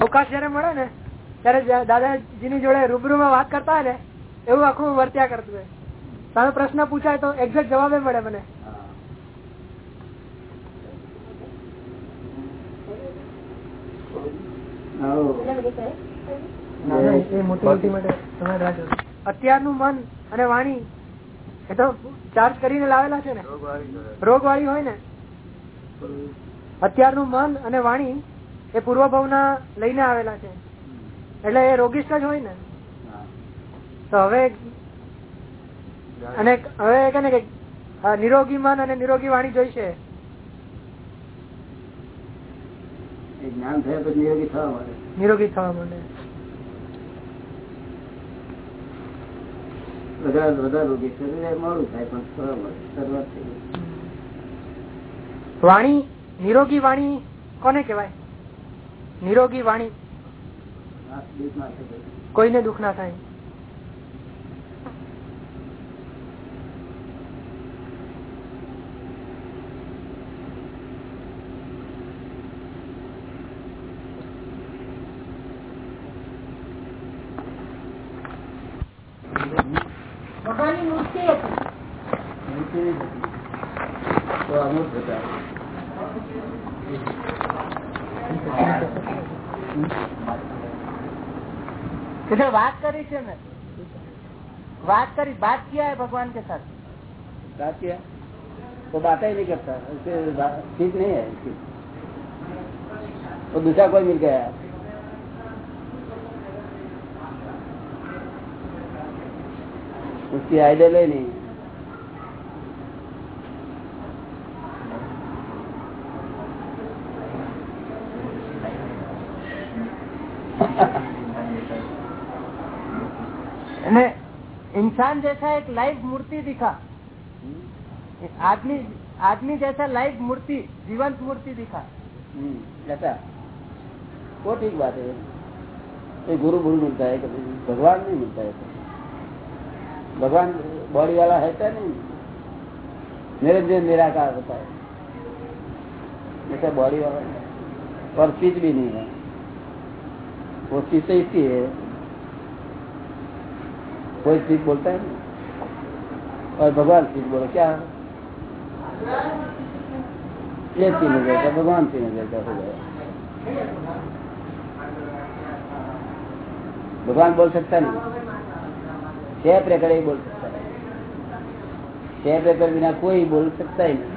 અવકાશ જયારે મળે ને ત્યારે દાદાજી ની જોડે રૂબરૂ માં વાત કરતા હોય ને એવું આખું વર્ત્યા કરતું હોય. તમે પ્રશ્ન પૂછાય તો એક્ઝેક્ટ જવાબ મળે મને. અત્યારનું મન અને વાણી એ તો ચાર્જ કરીને લાવેલા છે ને. રોગ વાળી હોય ને અત્યારનું મન અને વાણી એ પૂર્વ ભાવના લઈને આવેલા છે. એટલે એ રોગિષ્ટ જ હોય ને. તો હવે અને હવે કે ને કે નિરોગી મન અને નિરોગી વાણી જોઈશે. જ્ઞાન થયા પછી નિરોગી થવા મળે નિરોગી થવા માંડે. વધારે વધારે રોગી શરીર મોડું થાય પણ થવા મળે શરૂઆત થઈ વાણી નિરોગી વાણી કોને કહેવાય? નિરોગી વાણી કોઈને દુઃખ ના થાય? ભગવાનની મૂર્તિ હતી. તો અમુક હતા किधर बात करी थी मैं बात करी बात किया है भगवान के साथ बात किया वो बात ही नहीं करता उससे बात ठीक नहीं है उसकी वो दूसरा कोई मिल गया उसकी आइडियल ही नहीं इंसान जैसा एक लाइव मूर्ति दिखा। आदमी आदमी जैसा लाइव मूर्ति जीवंत मूर्ति दिखा। हम्म, ऐसा वो ठीक बात है। ये गुरु गुरु मिलता है कभी भगवान नहीं मिलता है। भगवान बॉडी वाला है क्या नहीं? निरंजन निराकार होता है। जैसे बॉडी वाला। और चीज़ भी नहीं है। वो चीज़ तो इसकी है। कोई चीज़ बोलता है नहीं। और भगवान चीज़ बोलो, क्या? ये तीन हज़ार का भगवान तीन हज़ार का हो गया भगवान बोल सकता नहीं। टैप रेकर ही बोल सकता है। टैप रेकर बिना कोई बोल सकता ही नहीं।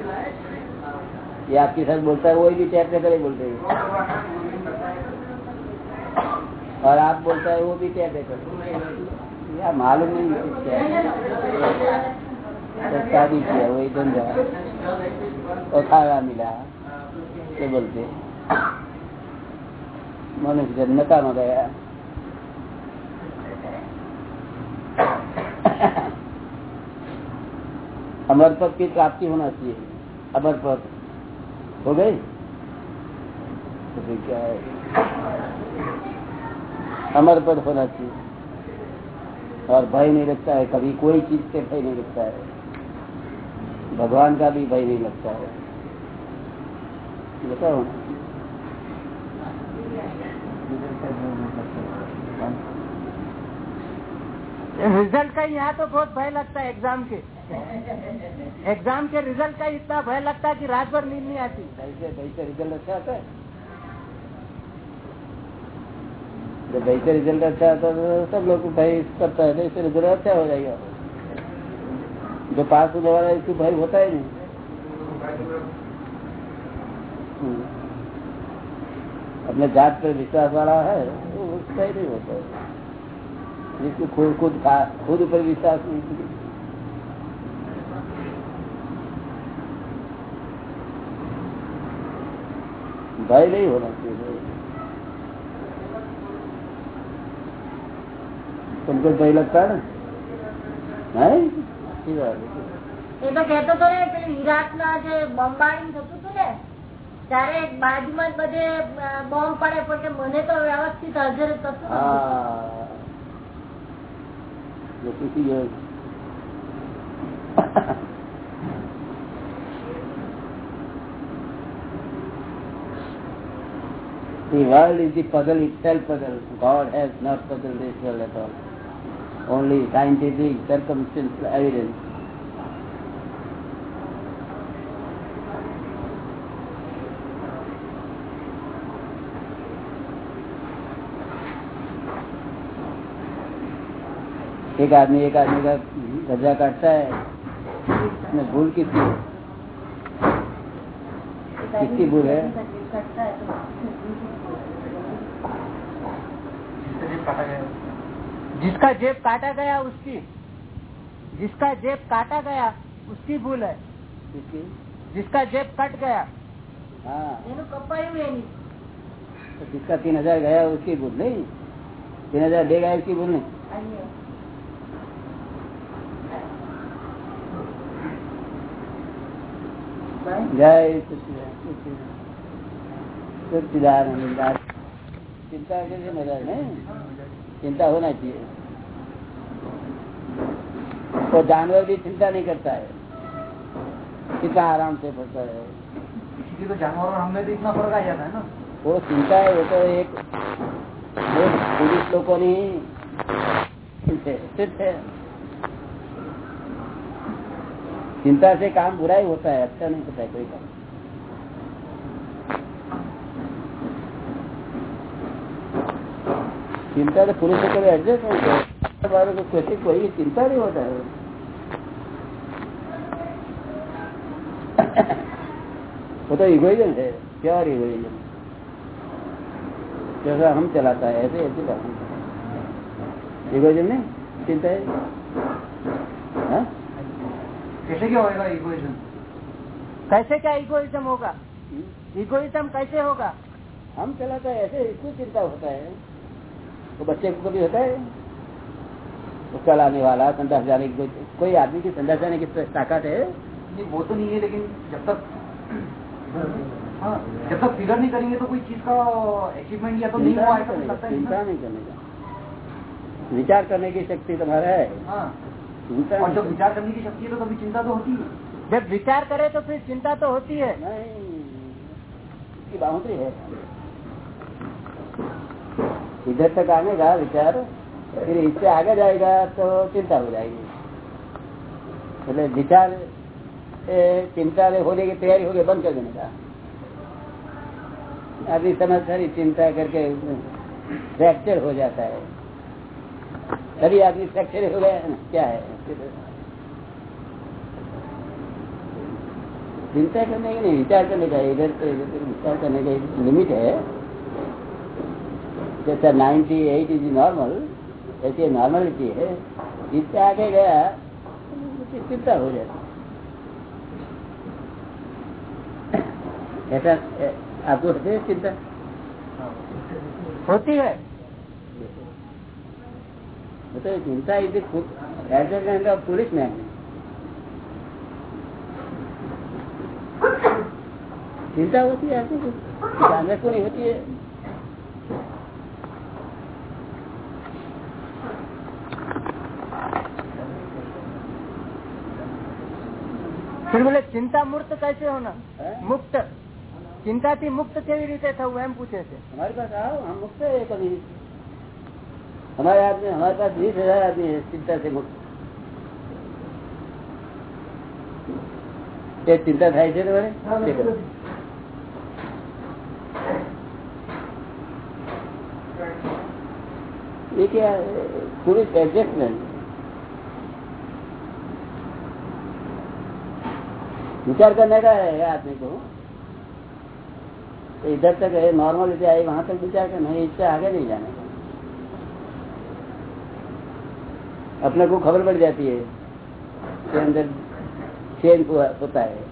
ये आपके साथ बोलता है वही भी टैप ही बोलते हैं। और आप बोलता है, वो भी टैप रेकर यार मालूम नहीं मिला ये बोलते? की प्राप्ति होना चाहिए। अमर पद। हो गई? तो क्या है? अमर पद होना चाहिए। और भय नहीं लगता है कभी कोई चीज़ से भय नहीं लगता है। भगवान का भी भय नहीं लगता है। बताओ। रिज़ल्ट का यहाँ तो बहुत भय लगता है एग्ज़ाम के। एग्ज़ाम के रिज़ल्ट का इतना भय लगता है कि रात भर नींद नहीं आती। भय से भय से रिज़ल्ट अच्छा आता है? जब भय से रिज़ल्ट अच्छा आता तो सब लोग भय करता है तो इससे रिज़ल्ट अच्छा हो जाएगा? जो पास भय होता ही नहीं। हम्म। अपने जात पर विश्वास वाला है नहीं होता जिसको खुद खुद खुद पर विश्वास नहीं भय नहीं होना चाहिए। સંતોષભાઈ લગતા ને એ તો કેતો તો ને પેલું વિરાટ ના જે બોમ્બાર્ડિંગ થતું હતું ને ત્યારે બાજુમાં જ બધે બોમ્બ પડે પણ મને તો વ્યવસ્થિત હાજર થતું હા The world is the puzzle itself puzzle. God has not puzzled this world at all. Only scientific circumstantial evidence. एक आदमी एक आदमी का गजा काटता है इसमें भूल किसकी है? किसकी भूल है जिसका जेब काटा गया उसकी जिसका जेब काटा गया उसकी भूल है। जिसका जेब कट गया। हाँ। तो जिसका तीन हज़ार गया उसकी भूल नहीं। तीन हज़ार दे गया उसकी भूल नहीं। जय सच्चिदानंद चिंता करके मज़ा नहीं चिंता होना चाहिए। तो जानवर भी चिंता नहीं करता है। कितना आराम से पड़ता है। तो जानवर और हमें तो इतना फ़र्क आ जाता है ना। वो चिंता है वो तो एक वो पुलिस लोगों ने चिंता से काम बुरा ही होता है अच्छा नहीं होता है कोई काम। चिंता तो पुरुष से कभी एडजस्ट नहीं करते बारे को कैसे कोई चिंता नहीं होता है। वो तो इगोइजम है प्योर इगोइजम जैसा हम चलाता है ऐसे ऐसे काम इगोइजम नहीं? चिंता है? हाँ? कैसे क्या होगा इगोइज्म कैसे क्या इगोइज्म होगा? इगोइज्म कैसे होगा? हम चलाता है ऐसे इसको चिंता होता है। तो बच्चे को कभी होता है? तो चलाने वाला संदास जाने की कोई- आदमी की संदास जाने की ताकत है? नहीं वो तो नहीं है लेकिन जब तक हाँ, जब तक फिगर नहीं करेंगे तो कोई चीज़ का अचीवमेंट या तो नहीं हुआ नहीं करने का है। चिंता नहीं करने का विचार करने की शक्ति तुम्हारा है। हाँ। चिंता और जब विचार करने की शक्ति है तो कभी चिंता तो होती है। जब विचार करे तो फिर चिंता तो होती है। नहीं बाउंड्री है। इधर तक आने का विचार, फिर इससे आगे जाएगा तो चिंता हो जाएगी। मतलब विचार चिंता होने की तैयारी हो गई बंद कर देने का। अभी समझ सारी चिंता करके फ्रैक्चर हो जाता है। तभी आदमी फ्रैक्चर हो गया क्या है? चिंता करने की नहीं विचार करने का, इधर से इधर विचार करने का लिमिट है। जैसा 98 एट इज़ नॉर्मल ऐसी नॉर्मलिटी है इससे आगे गया तो चिंता हो जाती ऐसा ए, आपको होती है चिंता होती है तो चिंता इज़ एज पुलिस मैन चिंता होती है आपको जानवर को नहीं होती है फिर बोले चिंता मुक्त कैसे होना હે? મુક્ત ચિંતાથી મુક્ત કેવી રીતે થવું એમ પૂછે છે हमारे पास आओ हम मुक्त है कभी हमारे आदमी हमारे पास बीस हजार आदमी है चिंता से मुक्त ये चिंता થાય છે તમારે ये क्या है? पूरी विचार करने का है आदमी को। तो इधर तक है नॉर्मल इधर आई वहाँ तक विचार करना है, इससे आगे नहीं जाने का अपने को खबर पड़ जाती है कि अंदर चेंज होता है।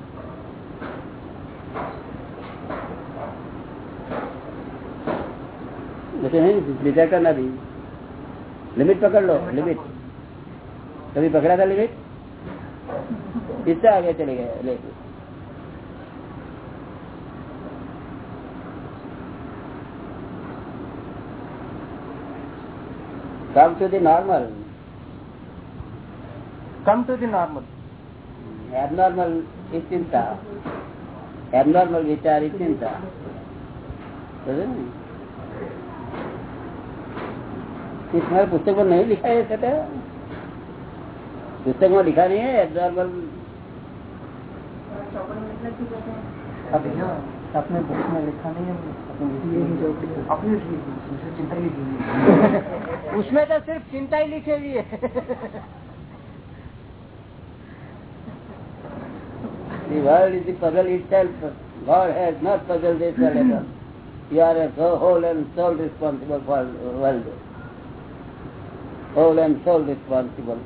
नहीं, विचार करना भी। लिमिट पकड़ लो लिमिट कभी पकड़ा था लिमिट इससे आगे चले गए come to the normal come to the normal abnormal चिंता। एबनॉर्मल विचार की चिंता। पुस्तक में नहीं लिखा है पुस्तक में लिखा नहीं है एबनॉर्मल अपने बुक में लिखा नहीं है अपनी चिंता ही लिखी उसमें तो सिर्फ़ चिंता ही लिखी हुई है The world is the puzzle itself. God has not puzzled this world at all. You are a whole and sole responsible for the world. Whole and sole responsible.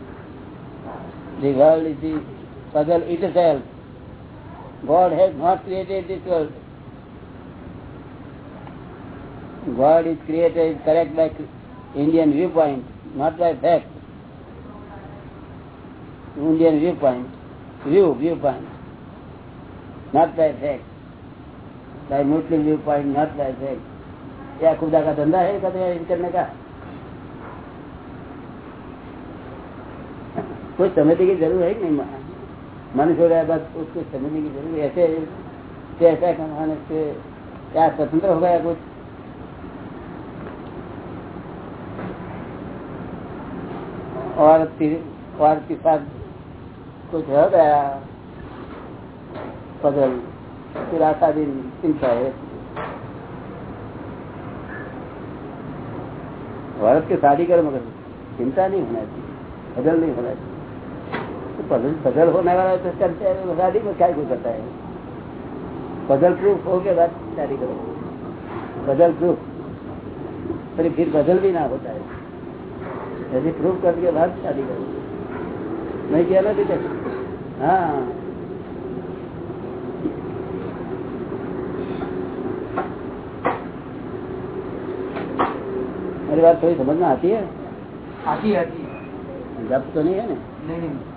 The world is the puzzle itself. God has not created this world. God is created correct by Indian viewpoint, not by fact. Indian viewpoint, view, viewpoint, not by fact. By Muslim viewpoint, not by fact. क्या खुदा का धंधा है कदर करने का कुछ समझने की जरूरत है कि नहीं मन हो है बस उसको समझने की ज़रूरत ऐसे ऐसा कमाने से क्या स्वतंत्र हो गया कुछ? और औरत के साथ कुछ हो गया? पजल फिर आशा दिन चिंता है। औरत की शादी करो मगर चिंता नहीं होना चाहिए। बदल नहीं होना चाहिए। पजल होने वाला तो करते हैं? शादी में क्या कुछ करता है। बदल प्रूफ हो के बाद शादी करो। बदल प्रूफ पर फिर बदल भी ना होता है। यदि प्रूफ करके बाद शादी करो। नहीं किया ना ठीक हाँ। मेरी बात थोड़ी समझ में आती है? आती है आती है। जब तो नहीं है ना? नहीं नहीं।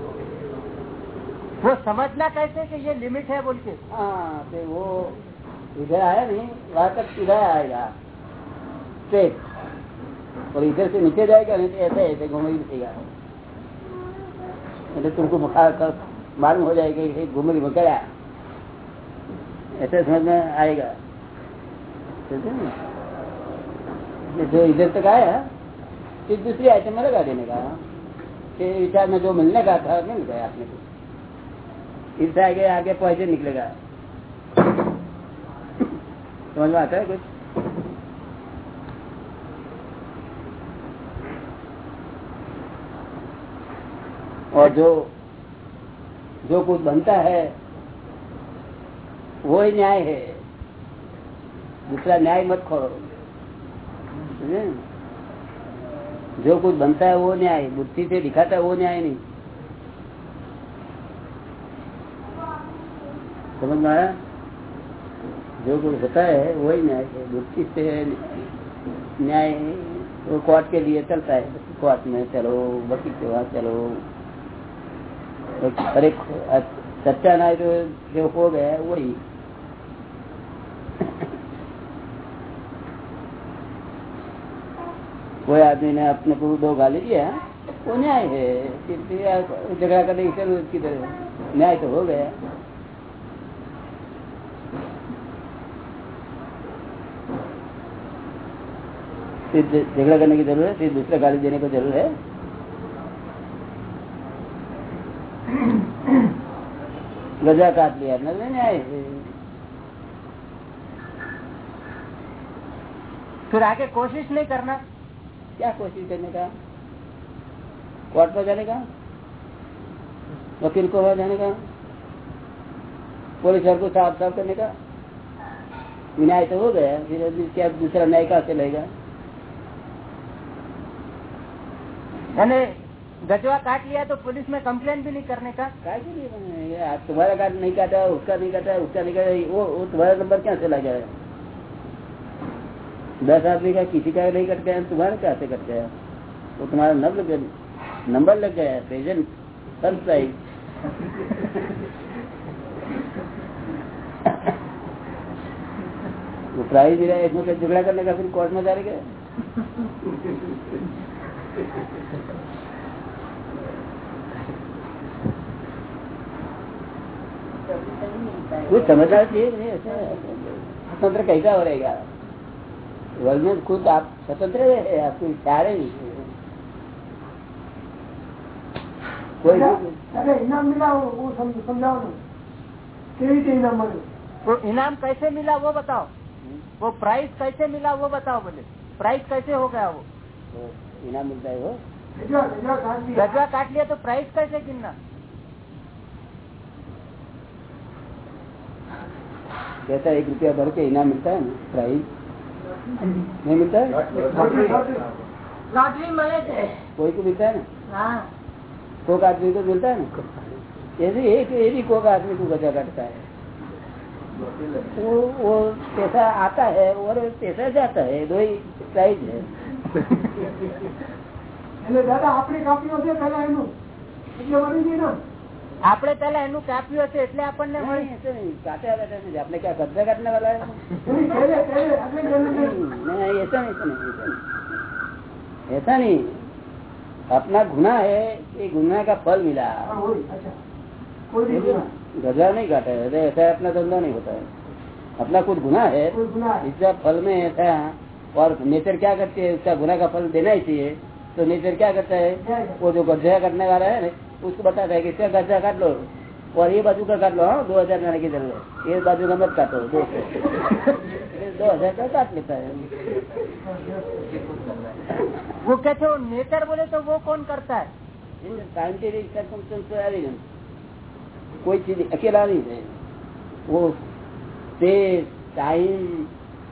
वो समझना कैसे कि ये लिमिट है बोल के? हाँ तो वो इधर आया नहीं, वहाँ तक इधर आएगा। स्ट्रेट और इधर से नीचे जाएगा, नहीं तो ऐसे ऐसे घूम ही रही तो तुमको बुखार कर मालूम हो जाएगा घूम रही बकरा ऐसे समझ में आएगा जो तो इधर तक आया, फिर दूसरी आइटम में लगा देने का। विचार में जो मिलने का था, मिल गया आपने। कुछ इससे आगे आगे पॉइजन निकलेगा। समझ में आता है कुछ? और जो जो कुछ बनता है वो ही न्याय है। दूसरा न्याय मत खोलो? जो कुछ बनता है, वो न्याय बुद्धि से दिखाता है, वो न्याय नहीं। समझ में आया? जो कुछ होता है, वही न्याय है। न्याय वो कोर्ट के लिए चलता है। कोर्ट में चलो, वकील के चलो। अरे सच्चा न्याय जो हो गया वही। कोई आदमी ने अपने को दो गाली दिया वो न्याय है। झगड़ा करने की न्याय तो हो गया। झगड़ा करने की ज़रूरत है फिर दूसरा गाली देने की ज़रूरत है। गजा काट लिया न न्याय है फिर आगे कोशिश नहीं करना। क्या कोशिश करने का? कोर्ट पर जाने का? वकील को वहाँ जाने का? पुलिस को साफ़ साफ़ करने का? न्याय तो हो गया फिर क्या दूसरा न्याय कहाँ से लेगा यानी गजवा काट लिया तो पुलिस में कंप्लेन भी नहीं करने का। आज तुम्हारा काट नहीं काटा उसका नहीं काटा उसका नहीं काटा वो, वो तुम्हारा नंबर क्या से लगा है? दस आदमी का किसी का नहीं कट गया तुम्हारा क्या से कट गया वो तुम्हारा नंबर नंबर लग गया प्रेजेंट फ़र्स्ट प्राइज वो प्राइज मिला इसमें झगड़ा करने का फिर कोर्ट में जाएगा कुछ समझना चाहिए नहीं ऐसा स्वतंत्र कैसा हो रहेगा वर्ल्ड में खुद आप स्वतंत्र है आपको ख्याल ही नहीं कोई अरे इनाम मिला वो वो सम- समझाओ ना કેવી રીતે ઇનામ મળ્યું वो इनाम कैसे मिला वो बताओ वो प्राइस कैसे मिला वो बताओ बोले प्राइस कैसे हो गया वो तो इनाम मिलता है वो ગજવા ગજવા કાઢ દિયા. गजवा काट लिया तो प्राइस कैसे गिनना कहता है एक रुपया भर के इनाम मिलता है ना प्राइज नहीं मिलता है લોટરી, લોટરી. લોટરી મળે છે कोई को मिलता है ना હા कोक आदमी को मिलता है ना ऐसे एक ये भी कोक आदमी को गजा काटता है वो वो पैसा आता है और पैसा जाता है दो ही प्राइज है એટલે દાદા આપણી કાપીઓ છે પેલા એનું એટલે મળી ગઈ ના આપણે પેલા એનું કાપ્યું હશે એટલે આપણને नहीं, મળી ऐसे नहीं काटा बैठा नहीं आपने क्या कब्जा काटने वाला है એની પહેલે પહેલે આપણે જન્મ नहीं नहीं, ऐसा नहीं ऐसा नहीं ऐसा नहीं ऐसा नहीं अपना गुना है ये गुना का फल मिला હા, હોય અચ્છા કોઈ દી ગુના गजा नहीं काटा है ऐसा अपना धंधा नहीं होता है अपना कुछ गुना है કોઈ ગુના है। इसका फल में ऐसा और नेचर क्या करती है उसका गुना का फल देना ही चाहिए तो नेचर क्या करता है वो जो गजा करने वाला है ना उसको बताता है कि इसका गजा काट लो और ये बाजू का काट लो हाँ दो हजार जाने की जरूरत है ये बाजू का मत काटो दो सौ दो हजार का काट लेता है वो कहते वो नेचर बोले तो वो कौन करता है साइंटिफिक सर्कमस्टेंस कोई चीज अकेला नहीं है वो स्पेस टाइम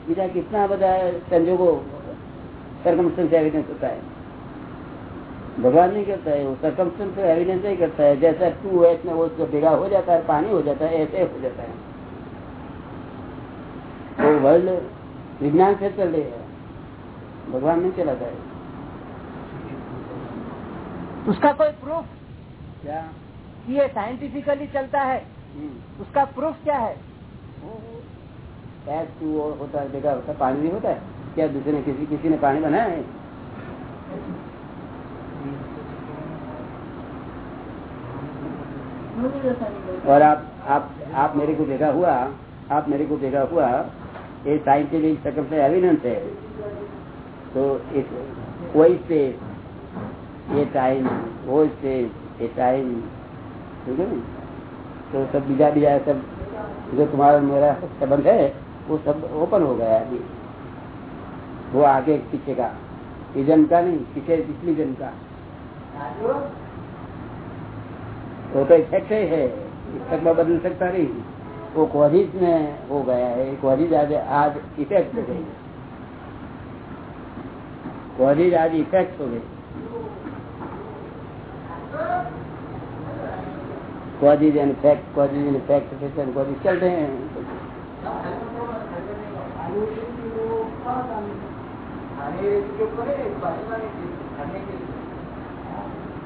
બીજા कितना બધા संजोगो सर्कमस्टेंस एविडेंस होता है भगवान नहीं करता है वो सर्कमस्टेंस एविडेंस नहीं करता है। जैसा टू एच में वो जो भेगा हो जाता है पानी हो जाता है ऐसे हो जाता है। वो वर्ल्ड विज्ञान से चल रही है। भगवान नहीं चलाता है। उसका कोई प्रूफ क्या? कि ये साइंटिफिकली चलता है। हम्म। उसका प्रूफ क्या है? एच टू होता है देखा होता है पानी नहीं होता है। क्या दूसरे ने किसी किसी ने पानी बनाया है? और आप आप आप मेरे को देखा हुआ, आप मेरे को देखा हुआ, ये साइंटिफिक सकल से एविडेंस है। तो इस, कोई स्पेस ये टाइम वो स्पेस ये टाइम ठीक है तो सब बीजा बीजा सब, जो तुम्हारा मेरा संबंध है, वो सब ओपन हो गया अभी। वो आगे पीछे का। ये जन्म का नहीं, पीछे, पिछली जन्म का। वो तो इफ़ेक्ट ही। है तक में बदल सकता नहीं। वो क्वारीज में हो गया है। क्वारीज आज आज इफ़ेक्ट हो गई। क्वारीज आज इफ़ेक्ट हो गई। Causes and effect causes and effect causes चलते हैं।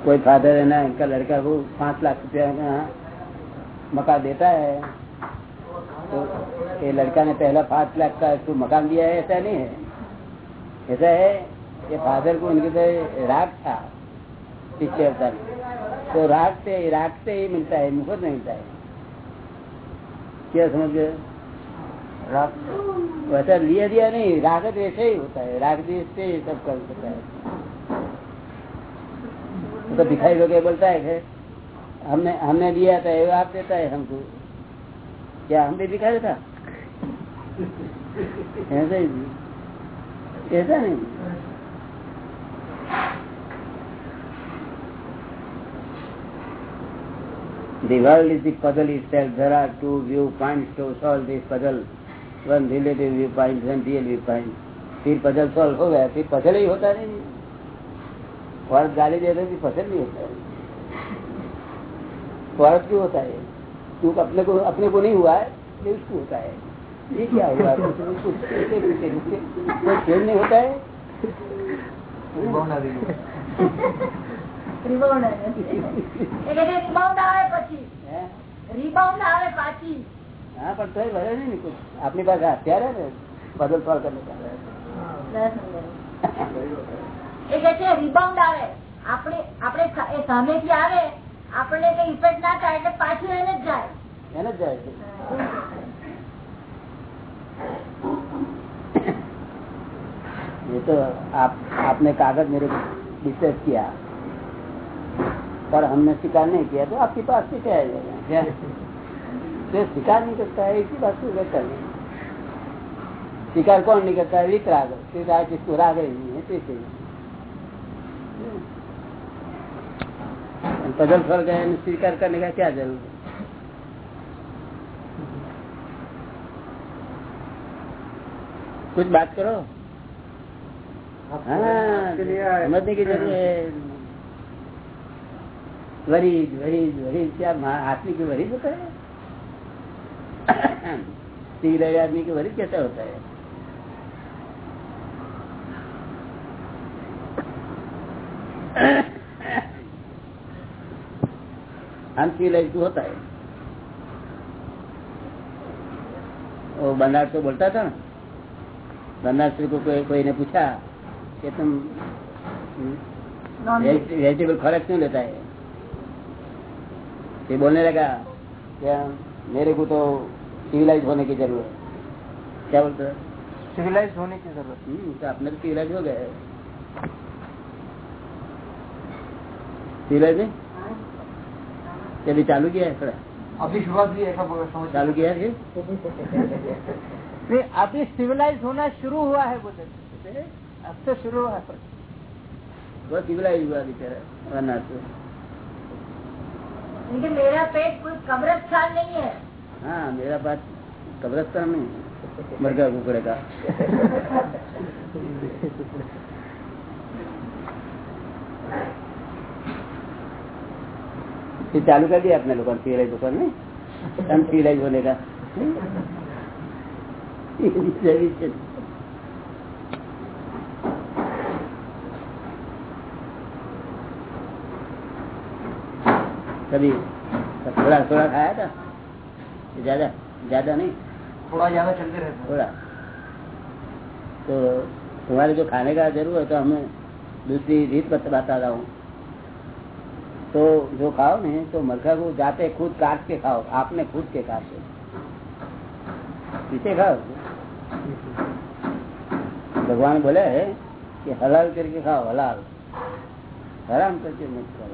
कोई फादर है ना, इनका लड़का को पाँच लाख रुपया का मकान देता है। तो ये लड़का ने पहला पाँच लाख का इसको मकान दिया है, ऐसा नहीं है। ऐसा है कि फादर को उनके से राग था पिछले में। तो राग से राग से ही मिलता है मुफ़्त नहीं मिलता है। क्या समझ गए? राग। वैसा लिया दिया नहीं रागत वैसे ही होता है, राग देश से ही सब कर सकता है। तो भिखारी लोग बोलता है हमने हमने दिया था ये आप देता है हमको क्या हम भी भिखारी था ऐसा ही ऐसा नहीं The world is the puzzle itself. There are two viewpoints to solve this puzzle. One relative viewpoint, one real viewpoint. फिर पजल सॉल्व हो गया फिर पजल ही होता नहीं और गाली दे दे पजल नहीं होता है स्वार्थ क्यों होता है तू अपने को अपने को नहीं हुआ है ये उसको होता है ये क्या हुआ कुछ कुछ कुछ- कुछ- कुछ- कोई खेल नहीं होता है રિબાઉન્ડ આવે એટલે કે રિબાઉન્ડ આવે પછી હે? રિબાઉન્ડ આવે પાછી हाँ पर तो भरे नहीं कुछ अपनी पास हथियार है ना बदल फाड़ करने का ના સમજાયું. એ કે છે રિબાઉન્ડ આવે આપણે આપણે સા- એ સામેથી આવે આપણને કઈ ઇફેક્ટ ના થાય એટલે પાછું એને જ જાય है ना जाए ये तो आप आपने कागज मेरे को डिस्कस किया पर हमने स्वीकार नहीं किया तो आपके पास से क्या आएगा क्या तो स्वीकार नहीं करता है इसी बात को करता नहीं स्वीकार कौन नहीं करता है वितराग वितराग जिसको राग ही नहीं है तो पजल फल गए स्वीकार करने का क्या ज़रूर है? कुछ बात करो। हाँ समझने की ज़रूरत है। वरीज वरीज वरीज क्या आदमी की वरीज होता है? तीर आदमी की वरीज कैसा होता है? अनसिविलाइज होता है वो बंदार तो बोलता था ना? बंदार को कोई कोई ने पूछा कि तुम वेजिटेबल खुराक क्यों लेता है? बोलने लगा क्या मेरे को तो सिविलाइज होने की ज़रूरत है। क्या बोलते हैं? सिविलाइज होने की ज़रूरत। हम्म, तो अपने तो सिविलाइज हो गए। ये अभी चालू किया है थोड़ा अभी शुरुआत भी ऐसा चालू किया है नहीं अभी सिविलाइज होना शुरू हुआ है बोले अब तो शुरू हुआ है वो सिविलाइज हुआ बेचारा वरना तो मेरा पेट कोई कब्रस्तान नहीं है हाँ मेरा बात कब्रस्तान नहीं मरगा कुकड़े का ये चालू कर दिया अपने लोगों ने दुकान में हम सीलाइज होने का। कभी थोड़ा थोड़ा खाया था? ज़्यादा ज़्यादा नहीं? थोड़ा ज़्यादा चलते रहते थोड़ा। तो तुम्हारे जो खाने का ज़रूर है तो हमें दूसरी रीत बता रहा हूँ। तो जो खाओ नहीं तो मरखा को जाते खुद काट के खाओ। आपने खुद के काटे। इसे खाओ। भगवान बोले है कि हलाल करके खाओ हलाल। हराम करके मत खाओ।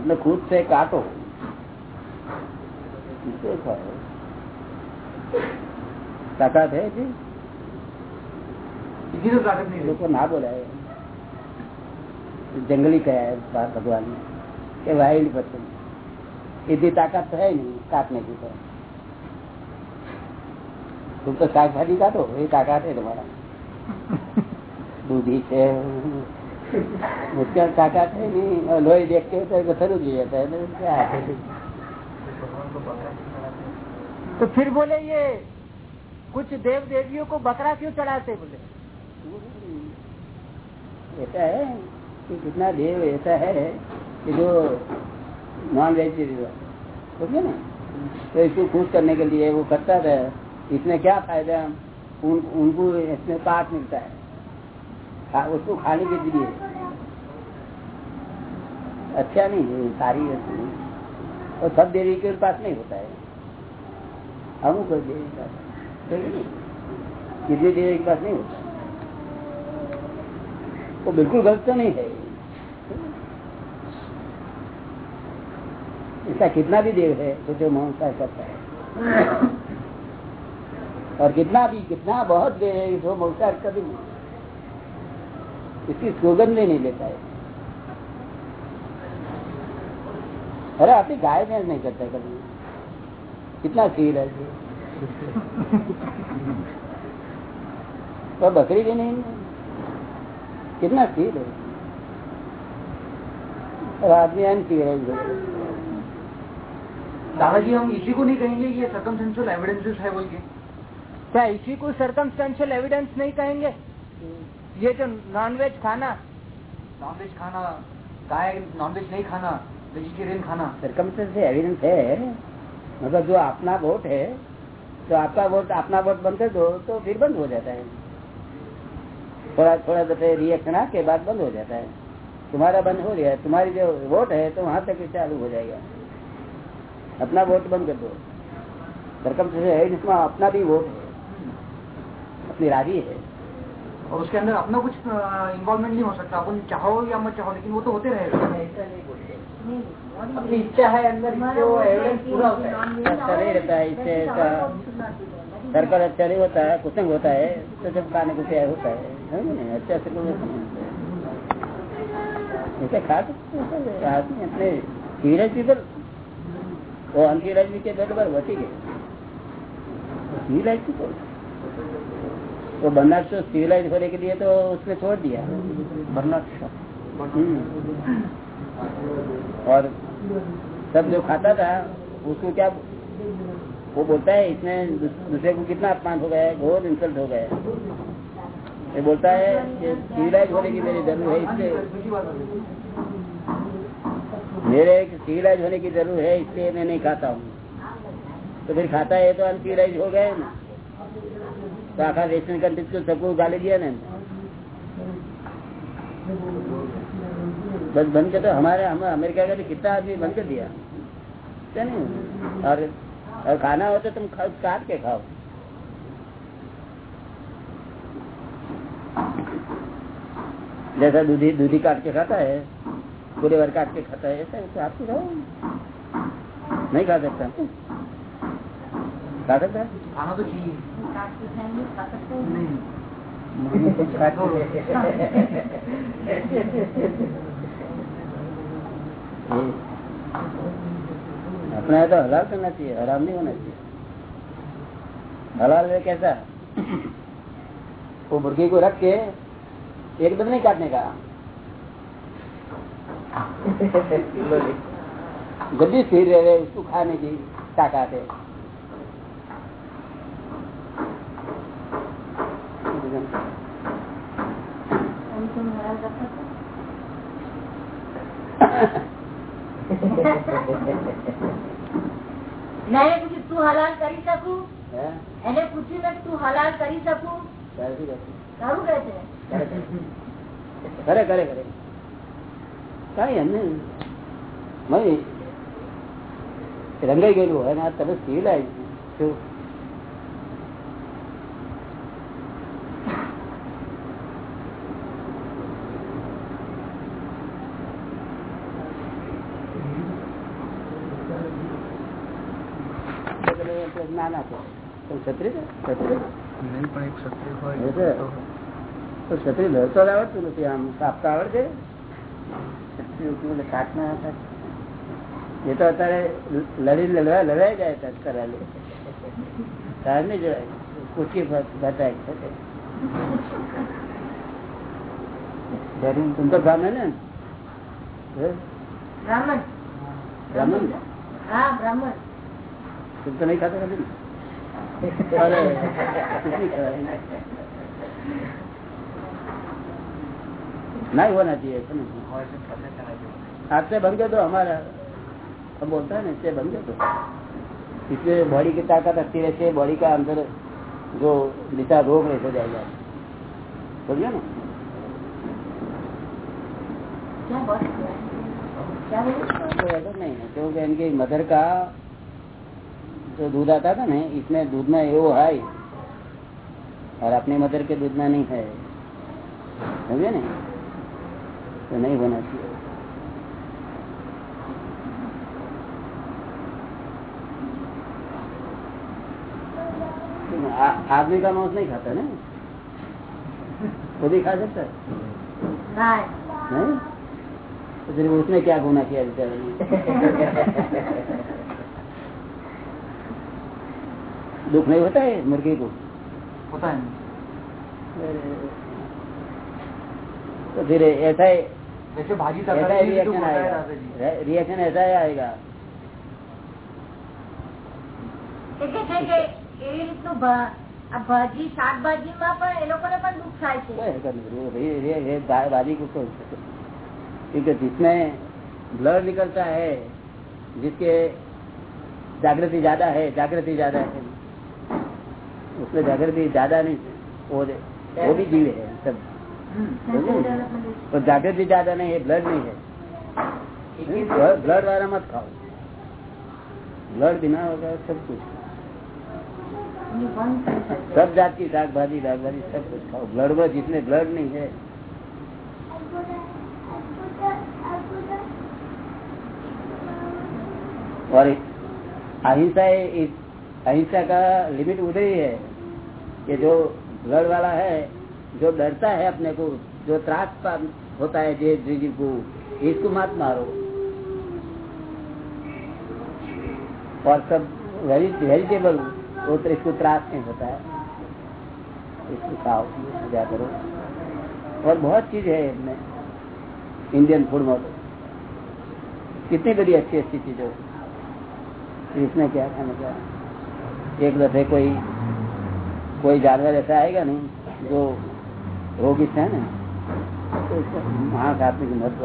अपने खुद से काटो। इसे खाओ। ताकत है जी। इसी तो ताकत नहीं लोग को ना बोला है जंगली कहा है बात भगवान ने कि वाइल्ड पर्सन इतनी ताकत तो है नहीं काटने की तो। तुम तो शाक भाजी काटो ये ताकत है तुम्हारा। दूधी से मुझका ताकत है नहीं और लोही देखते हो तो है तो है तो फिर बोले ये कुछ देव देवियों को बकरा क्यों चढ़ाते बोले? ऐसा है। कि कितना देव ऐसा है कि जो नॉन वेजिटेरियन समझे ना? तो इसको खुश करने के लिए वो करता है इसमें क्या फ़ायदा उन, उनको इसमें पाठ मिलता है। खा, उसको खाने के लिए। अच्छा नहीं है सारी और सब देवी के पास नहीं होता है। अमुक देवी के पास? कितनी देवी के पास नहीं होता वो बिल्कुल गलत तो नहीं है। इसका कितना भी देव है तो जो मांसाहार करता है और कितना भी कितना बहुत देव है जो मांसाहार कभी नहीं। इसकी सुगंध भी नहीं लेता है। अरे अपनी गाय में नहीं करता कभी। कितना खीर है। तो बकरी भी नहीं कितना स्थिर है? और आदमी अनसिविलाइज है दादाजी हम इसी को नहीं कहेंगे ये सर्कमसेंशियल एविडेंसेस है बोल के। क्या इसी को सरकमस्टेंशियल एविडेंस नहीं कहेंगे? ये जो नॉनवेज खाना। नॉनवेज खाना गाय नॉनवेज नहीं खाना वेजिटेरियन खाना। सरकमस्टेंस एविडेंस है। मतलब जो अपना वोट है तो आपका वोट अपना वोट बंद कर दो तो फिर बंद हो जाता है। थोड़ा थोड़ा दफे रिएक्शन आके बाद बंद हो जाता है। तुम्हारा बंद हो गया तुम्हारी जो वोट है तो वहाँ तक चालू हो जाएगा। अपना वोट बंद कर दो। सरकमस्टेंस है जिसमें अपना भी वोट है अपनी राज़ी है। और उसके अंदर अपना कुछ इन्वॉल्वमेंट नहीं हो सकता। अपन चाहो या मत चाहो लेकिन वो तो होते रहेगा अपनी इच्छा है अंदर वो एविडेंस पूरा होता। है। सर्कल अच्छा नहीं होता है, कुसंग होता है तो जब खाने को तैयार होता है? अच्छा से ऐसे खा सकते आदमी अपने सीरियस पीपल वो अनसीरियस भी के बराबर बची सीरियस पीपल तो तो सिविलाइज होने के लिए तो उसने छोड़ दिया। बनना हम्म। और सब जो खाता था उसको क्या वो बोलता है, इसने दूसरे को कितना अपमान हो गया है घोर इंसल्ट हो गया है। ये बोलता है कि सिविलाइज होने की मेरी ज़रूर है इसलिए मेरे सिविलाइज होने की ज़रूर है इसलिए मैं नहीं खाता हूँ। तो फिर खाता है तो अनसिविलाइज हो गए ना। तो आखा वेस्टर्न कंट्री को सबको गाली दिया ना। बस बंद कर तो हमारे, हम अमेरिका का भी कितना आदमी बंद कर दिया। और और खाना हो तो तुम काट के खाओ। जैसा दूधी दूधी काट के खाता है पूरे भर काट के खाता है ऐसा तो आपको खाओ। नहीं खा सकता। खा सकता है? खाना तो चाहिए। नहीं। अपना तो हलाल करना चाहिए हराम नहीं होना चाहिए। हलाल है कैसा? वो मुर्गी को रख के एकदम नहीं काटने का। भी स्थिर रहे उसको खाने की ताकत है। મેં પૂછ્યું તું હલાલ કરી શકું? એને પૂછ્યું ને તું હલાલ કરી શકું? સારું કે કહે છે? કરે કરે કરે કઈ એમ નહીં મય રંગાઈ ગયેલું હોય ને આ તમે સિવિલાઇઝ શું? ક્ષત્રિય ક્ષત્રિય? આવડતું નથી આમ કાપતા આવડે એ તો અત્યારે લડી લડવા લડાઈ જાય તક કરાયેલી તાર તું તો બ્રાહ્મણ ને? બ્રાહ્મણ. હા બ્રાહ્મણ. તું તો નહીં ખાતો ને नहीं होना चाहिए ऐसा नहीं। आपसे बन गए तो हमारा हम बोलते हैं ना इससे बन गए तो। इसमें बॉडी की ताकत अच्छी रहती है बॉडी का अंदर जो दिशा रोग नहीं हो जाएगा। समझे ना? क्या नहीं क्योंकि इनकी मदर का जो दूध आता था ना इसमें दूध में वो है। और अपने मदर के दूध में नहीं है। समझे ना? तो नहीं होना चाहिए। आदमी का मांस नहीं खाता ना? खुद ही खा सकता है? नहीं? तो फिर उसने क्या गुना किया बेचारे दुख नहीं होता है मुर्गी को होता है तो फिर ऐसा ही वैसे भाजी ऐसा तरकारी ही भी दुख रिएक्शन होता है आएगा दादा जी रे- रिएक्शन ऐसा ही आएगा એ કે છે કે એવી રીતનું ભા- આ ભાજી શાકભાજીમાં પણ એ લોકોને પણ દુઃખ થાય છે कोई हरकत नहीं रे- रे- रे- भा- भाजी को कोई क्योंकि जिसमें ब्लड निकलता है जिसके जागृति ज्यादा है जागृति ज्यादा है उसमें जागृति ज़्यादा नहीं, वो वो भी जीव है, सब। तो जागृति ज़्यादा नहीं है, ब्लड नहीं है। ब्लड वाला मत खाओ। ब्लड बिना होगा सब कुछ सब जात की भाजी दाग भाजी सब कुछ खाओ। ब्लड में जिसमें ब्लड नहीं है। और अहिंसा अहिंसा का लिमिट उधर ही है। कि जो ब्लड वाला है, जो डरता है अपने को, जो त्रास होता है जे जीव को इसको मत मारो। और सब वेजिटेबल वो तो इसको त्रास नहीं होता है। इसको खाओ मज़ा करो। और बहुत चीज़ है इसमें इंडियन फ़ूड में कितनी बड़ी अच्छी अच्छी चीज़ों इसमें क्या खाने का एक दफे कोई कोई जानवर ऐसा आएगा नहीं जो रोगित है ना तो वहाँ खाने की महत्व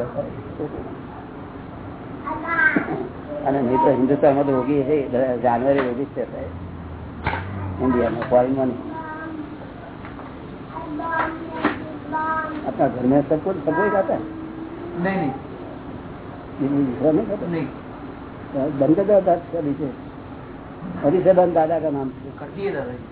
અને નહીં તો હિન્દુસ્તાનમાં તો રોગી છે જાનવર રોગી છે इंडिया में फॉरन में अपना घर में सब कुछ सब कोई खाता है नहीं नहीं दूसरा नहीं खाता नहीं बंद कर दो अभी से अभी से बंद दादा का नाम से कर दिए दादा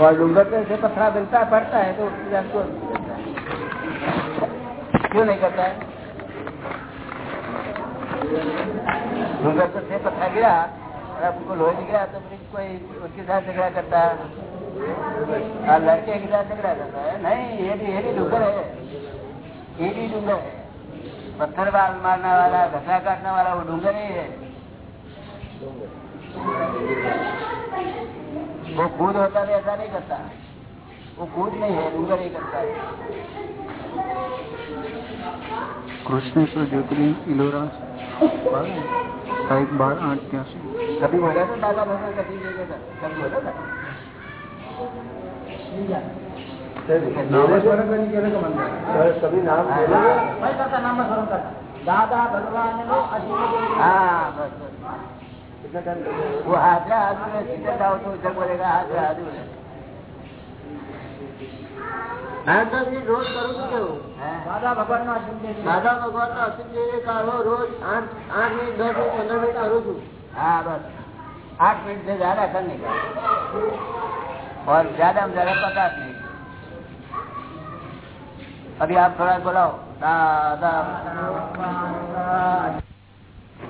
और डूंगर पे से पत्थरा मिलता है, पड़ता है तो उसके साथ शोध करता है। क्यों नहीं करता है? डूंगर से पत्थरा गिरा और आपको लोहे गिरा तो फिर कोई उसके साथ झगड़ा करता है। और लड़के के साथ झगड़ा करता है। नहीं, ये भी ये भी डूंगर है। ये भी डूंगर है। पत्थर बाल मारने वाला घटना काटने वाला, वो डूंगर ही है। वो खुद होता है ऐसा नहीं करता वो खुद नहीं है डूंगर ही करता है કૃષ્ણેશ્વર જ્યોતિર્લિંગ ઇલોરા સાહેબ બાર આઠ ત્યાંસી कभी बोला था दादा भगवान कभी नहीं कहता कभी बोला था કભી નામ દાદા ભગવાન નો हाँ बस बस वो हाजरा आदमी में सीधे जाओ तो उधर बोलेगा हाजरा आदमी में રોજ કરું છું કેવું हाँ। દાદા ભગવાન નો દાદા ભગવાન નો અસીમ દેવી કાઢો રોજ આઠ આઠ મિનિટ દસ મિનિટ પંદર મિનિટ કરું છું हाँ बस आठ मिनट से ज्यादा करने का और ज्यादा में ज्यादा पचास मिनट अभी आप थोड़ा बोलाओ दादा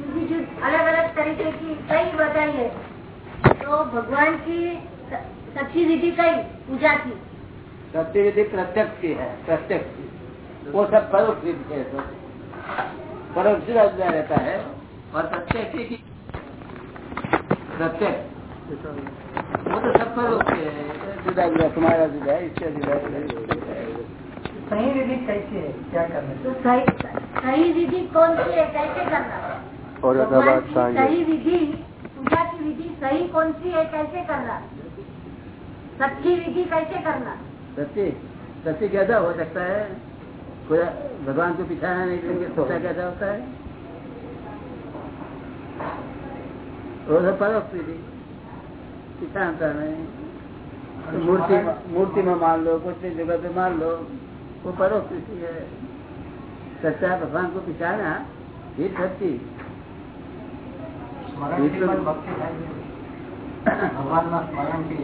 अलग अलग तरीके की कई बताई है तो भगवान की सच्ची विधि कई पूजा की। सत्य विधि प्रत्यक्ष की है प्रत्यक्ष की। वो सब परोक्ष विधि है सब परोक्ष रहता है और प्रत्यक्ष की प्रत्यक्ष। वो तो सब परोक्ष है जुदा जुदा तुम्हारा जुदा है इसका जुदा जुदा सही विधि कैसी है? क्या करना तो सही सही विधि कौन सी है? कैसे करना भगवान की सही विधि पूजा की विधि सही कौन सी है कैसे करना? सच्ची विधि कैसे करना? सत्य सत्य कैसा हो सकता है? कोई भगवान को पिछाना नहीं देंगे सच्चा कैसा होता है? वो सब परोक्ष विधि। पिछाता नहीं। तो मूर्ति मूर्ति में मान लो कुछ जगह पे मान लो वो परोक्ष विधि है। सच्चा भगवान को पिछाना फिर सच्ची।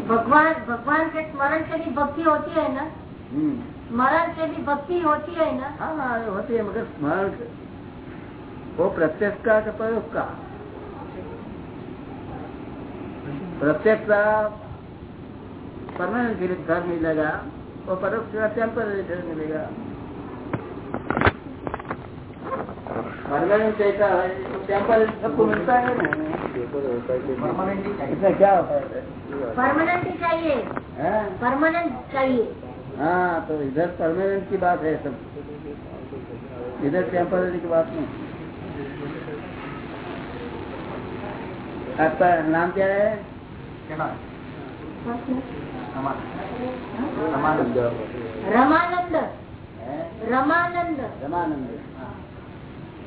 भगवान भगवान के स्मरण से भी भक्ति होती है ना? हम्म। स्मरण से भी भक्ति होती है ना? हाँ हाँ होती है मगर स्मरण वो प्रत्यक्ष का परोक्ष का। प्रत्यक्ष का परमानेंट घर मिलेगा और परोक्ष का टेम्पररी घर मिलेगा। परमानेंट है सबको मिलता है? ना इसमें क्या होता है? परमानेंट चाहिए। परमानेंट चाहिए। हाँ तो इधर परमानेंट की बात है सब। इधर टेम्पररी की बात नहीं। आपका नाम क्या है? रमानंद। हैं? रमानंद। रमानंद।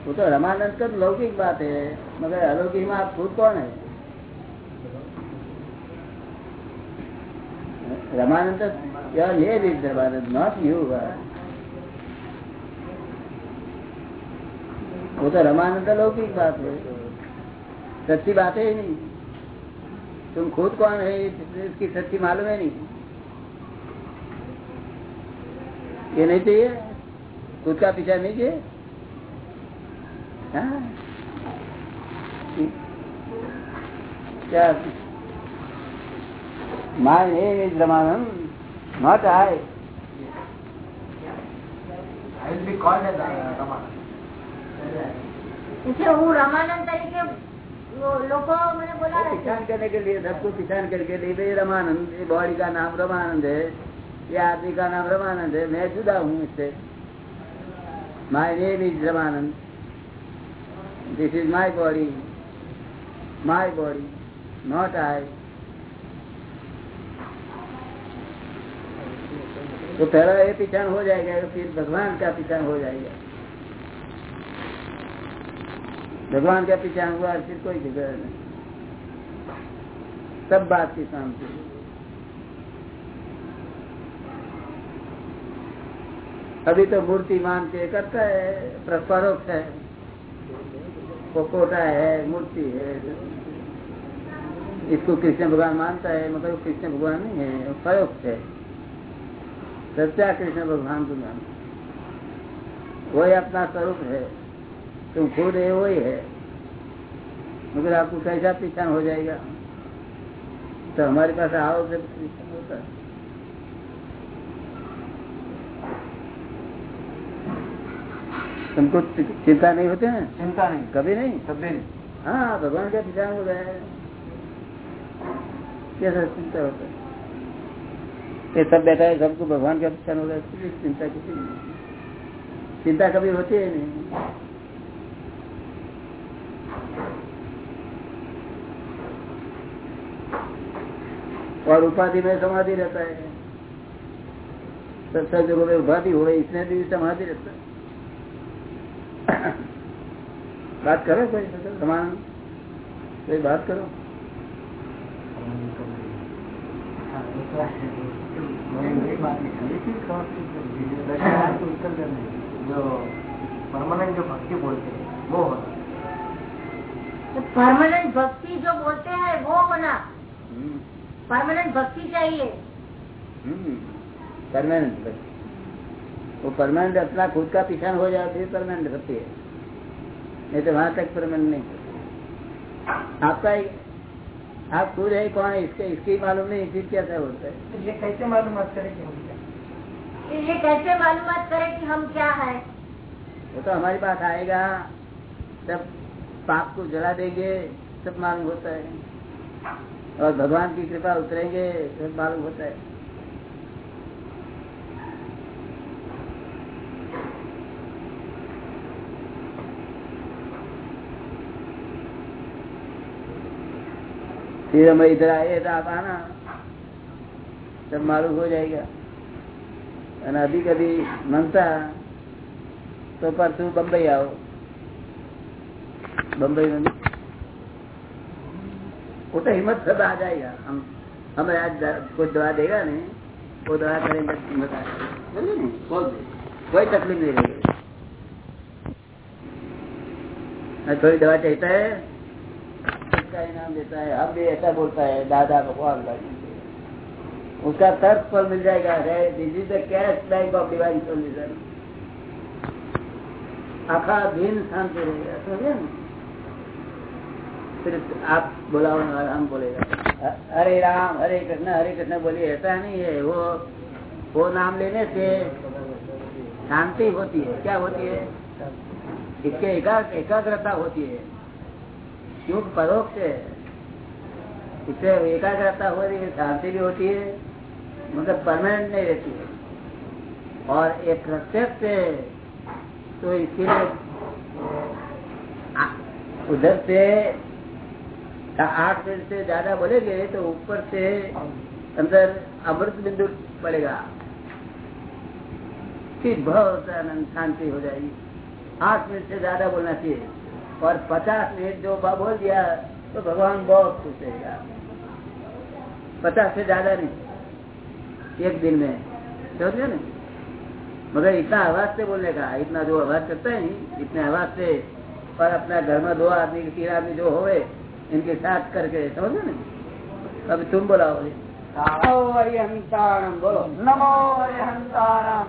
वो तो रमानंद का तो लौकिक बात है, मगर अलौकिक में आप खुद कौन है? रमानंद यार ये भी रमानंद नॉट यू वो तो रमानंद लौकिक बात है। सच्ची बात है ही नहीं। तुम खुद कौन है इसकी सच्ची मालूम है नहीं। ये नहीं चाहिए? खुद का पीछा नहीं चाहिए? हाँ? क्या my name is Ramanand not I એટલે હું રમાનંદ તરીકે લો- લોકો મને બોલાવે છે पहचान करने के लिए सबको पहचान करके लिए भाई रमानंद ये बॉडी का नाम रमानंद है ये आदमी का नाम रमानंद है मैं जुदा हूँ इससे my name is Ramanand This is my body my body not I तो पहला ये पहचान हो जाएगा फिर भगवान का पहचान हो जाएगा। भगवान का पहचान हुआ फिर कोई झगड़ा नहीं। सब बात की शांति। अभी तो मूर्ति मान के करता है, पर- परोक्ष है। वो कोटा है, मूर्ति है। इसको कृष्ण भगवान मानता है वो कृष्ण भगवान नहीं है परोक्ष है। सच्चा कृष्ण भगवान को मानो वही अपना स्वरूप है। तुम खुद है, वही है। मगर आपको कैसा पहचान हो जाएगा? तो हमारे पास आओ जब पहचान होता है। तुमको चिंता नहीं होती है? चिंता नहीं। कभी नहीं? कभी नहीं। हाँ भगवान का पहचान हो गया है। कैसा चिंता होता है? ये सब बैठा है सबको भगवान का पहचान हो गया चिंता किसी नहीं चिंता कभी होती है नहीं। और उपाधि में समाधि रहता है। जगह में उपाधि हो इसमें भी समाधि रहता है। बात करो कोई समान। कोई बात करो। जो परमानेंट जो भक्ति बोलते हैं वो परमानेंट भक्ति जो बोलते हैं वो हम्म, परमानेंट भक्ति चाहिए। हम्म, परमानेंट बस वो परमानेंट अपना खुद का पीछा हो जाए है परमानेंट होती है। नहीं तो वहाँ तक परमानेंट नहीं आपका ही आप खुद है कौन है? इसके इसकी मालूम नहीं फिर कैसा होता है? ये कैसे मालूम करें कि हम क्या? ये कैसे मालूम करें कि हम क्या है? वो तो हमारी पास आएगा जब पाप को जला देंगे सब मालूम होता है। और भगवान की कृपा उतरेंगे सब मालूम होता है। फिर हम इधर आए तो आप आना सब मालूम हो जाएगा અને અભી કભી મનતા तो परसों बम्बई आओ बम्बई में भी वो तो हिम्मत सब आ जाएगा हम हमें आज द- कोई दवा देगा नहीं वो दवा करेंगे तो हिम्मत आ जाएगी समझे नहीं बोल दे कोई तकलीफ नहीं रहेगी और थोड़ी दवा चाहता है तो भी ऐसा बोलता है, दादा भगवान उसका तर्क पर मिल जाएगा। Cash bank of divine solution आखा शांति रहेगा ना? आप बोलाओ हम बोलेगा। हरे राम हरे कृष्ण हरे कृष्ण, बोलिए, ऐसा नहीं है। वो वो नाम लेने से शांति होती है। क्या होती है? इसके एकाग्रता होती है। क्यों परोक्ष है इससे एकाग्रता हो रही है शांति भी होती है मगर परमानेंट नहीं रहती है और एक प्रत्यक्ष है तो इसके लिए उधर से आठ मिनट से ज़्यादा बोलेंगे तो ऊपर से अंदर अमृत बिंदु पड़ेगा फिर बहुत आनंद शांति हो जाएगी आठ मिनट से ज़्यादा बोलना चाहिए और पचास मिनट जो बोल दिया तो भगवान बहुत खुश रहेगा पचास से ज़्यादा नहीं, एक दिन में। समझे ना? मगर इतना आवाज़ से बोलने का, इतना जो आवाज़ करता है नहीं इतने आवाज़ से, और अपना घर में दो आदमी, तीन आदमी जो हो इनके साथ करके, समझो ना? अभी तुम बोलाओ नमो हरिहंताणम बोलो। नमो हरिहंताणम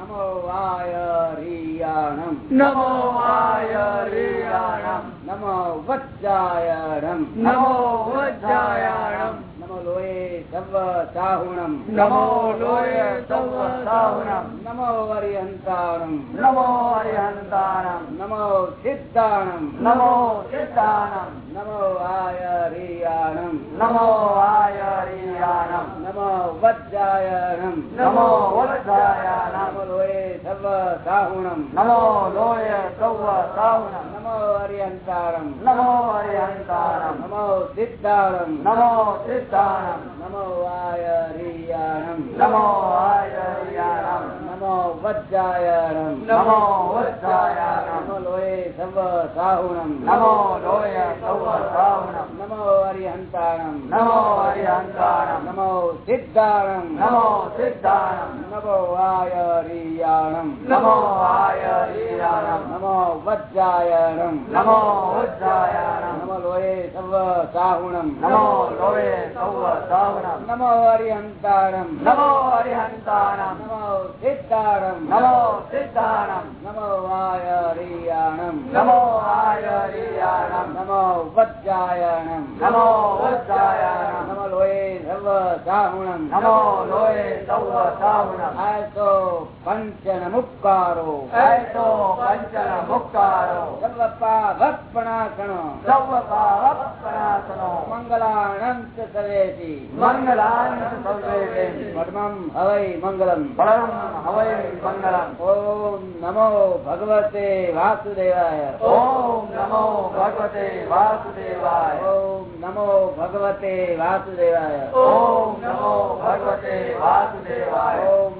नमो सिद्धाणम नमो सिद्धाणम नमो आयरियाणम नमो आयरियाणम नमो वज्जायणम नमो वज्जायणम नमो लोये सव साहुणम नमो लोये सव साहुणम नमो हरिहंताणम नमो हरिहंताणम नमो सिद्धाणम। नमो सिद्धाणम नमो आयरियाणम। नमो आयरियाणम नमो वज्जायणम नमो वज्जायणम नमो लोये सव साहुणम नमो लोये सव साहुणम नमो हरिहंताणम नमो हरिहंताणम नमो सिद्धाणम नमो सिद्धाणम नमो आयरियाणम नमो आयरियाणम नमो वज्जायणम नमो वज्जायणम नमो लोये सव साहुणम नमो लोये सव साहुणम नमो हरिहंताणम नमो हरिहंताणम नमो सिद्धाणम नमो सिद्धाणम नमो आयरियाणम नमो आयरियाणम नमो वज्जायणम नमो वज्जायणम नमो लोये सव साहुणम नमो लोये सव साहुणम नमो हरिहंताणम नमो हरिहंताणम नमो सिद्धाणम नमो सिद्धाणम नमो आयरियाणम नमो आयरियाणम नमो वज्जायणम नमो वज्जायणम नमो लोये सव साहुणम नमो लोये सव साहुणम તો પંચન મુક્કારો તો પંચન મુક્કારો સર્વપા વત્પણાસણો સર્વપા વત્પણાસણો મંગલાનંત સર્વેતિ મંગલાનંત સર્વેતિ પરમમ હવૈ મંગલમ. પરમ હવૈ મંગલમ. ઓમ નમો ભગવતે વાસુદેવાય. ઓમ નમો ભગવતે વાસુદેવાય. ઓમ નમો ભગવતે વાસુદેવાય. ઓમ નમો ભગવતે વાસુદેવાય. ઓમ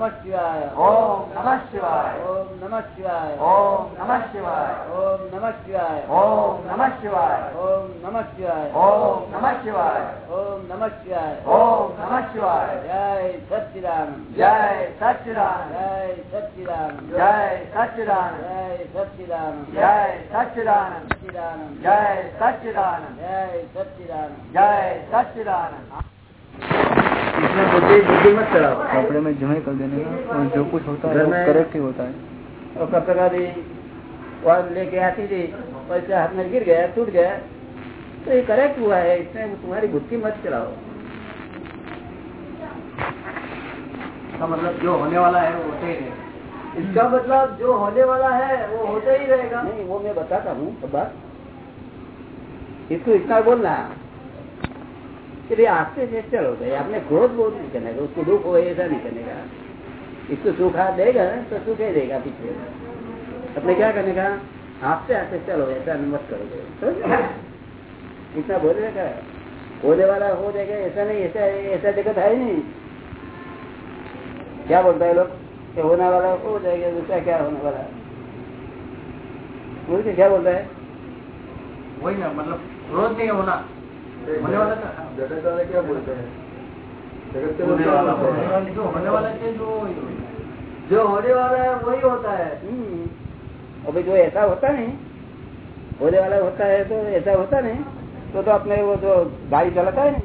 नमः शिवाय ओम नमः शिवाय ॐ नमः शिवाय ओम नमः शिवाय ॐ नमः शिवाय ओम नमः शिवाय ॐ नमः शिवाय ओम नमः शिवाय ॐ नमः शिवाय ओम नमः शिवाय जय सच्चिदानंद जय सच्चिदानंद जय सच्चिदानंद जय सच्चिदानंद जय सच्चिदानंद जय सच्चिदानंद सच्चिदानंद जय सच्चिदानंद जय सच्चिदानंद जय सच्चिदानंद इसमें बुद्धि बुद्धि मत चलाओ कपड़े में जमे कर देने का और जो कुछ होता है वो करेक्ट ही होता है। और तक आदि और लेके आती थी और इसके हाथ में गिर गया टूट गया तो ये करेक्ट हुआ है इसमें तुम्हारी बुद्धि मत चलाओ मतलब जो होने वाला है वो होते ही रहेगा। इसका मतलब जो होने वाला है वो होते ही रहेगा। नहीं वो मैं बताता हूँ सब बात। इसको इतना बोलना कि भाई आस्ते से चलो भाई आपने क्रोध बहुत नहीं करने उसको दुख हो ऐसा नहीं करने का। इसको सुख हाथ देगा तो सुख ही देगा पीछे। अपने क्या करने का? आपसे आस्ते चलो ऐसा मत करोगे। इतना बोलने का होने वाला हो जाएगा, ऐसा नहीं, ऐसा ऐसा जगत है नहीं। क्या बोलता है लोग? होने वाला हो जाएगा, दूसरा क्या होने वाला? है बोलते क्या बोलता है? वही ना मतलब क्रोध नहीं होना। होने वाला जगत वाले क्या बोलते हैं जगत के होने लोग क्या वाला बोलते हैं? जो होने वाला चीज़ वो वही होगा। जो होने वाला है वही होता है हम्म। और भाई जो ऐसा होता नहीं होने वाला होता है तो ऐसा होता नहीं तो तो अपने वो जो गाड़ी चलाता है ना